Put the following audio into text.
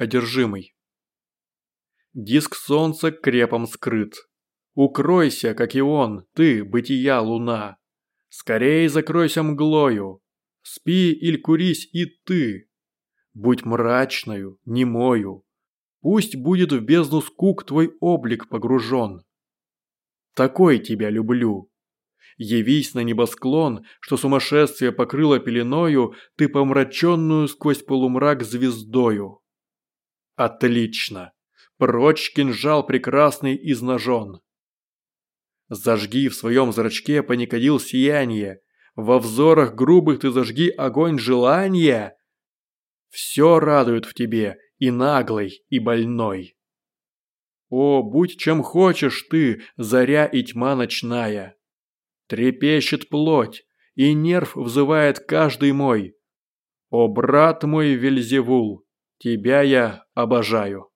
Одержимый. Диск солнца крепом скрыт. Укройся, как и он, ты, бытия луна. Скорей закройся мглою. Спи или курись и ты. Будь мрачною, немою. Пусть будет в бездну скук твой облик погружен. Такой тебя люблю. Явись на небосклон, что сумасшествие покрыло пеленою, ты помраченную сквозь полумрак звездою. Отлично. Прочь кинжал прекрасный изножен. Зажги в своем зрачке паникодил сияние. Во взорах грубых ты зажги огонь желания. Все радует в тебе, и наглый, и больной. О, будь чем хочешь ты, заря и тьма ночная. Трепещет плоть, и нерв взывает каждый мой. О, брат мой Вельзевул, тебя я обожаю.